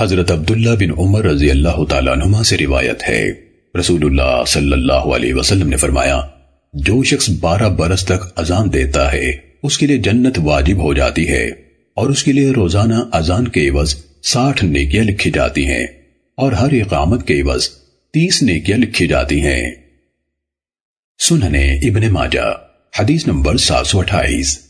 حضرت عبداللہ بن عمر رضی اللہ تعالیٰ عنہما سے روایت ہے۔ رسول اللہ صلی اللہ علیہ وسلم نے فرمایا، جو شخص بارہ برس تک اذان دیتا ہے، اس کے لیے جنت واجب ہو جاتی ہے اور اس کے لیے روزانہ اذان کے عوض ساٹھ نیکیاں لکھی جاتی ہیں اور ہر اقامت کے عوض تیس نیکیاں لکھی جاتی ہیں۔ سننے ابن ماجہ، حدیث نمبر سات سو اٹھائیس۔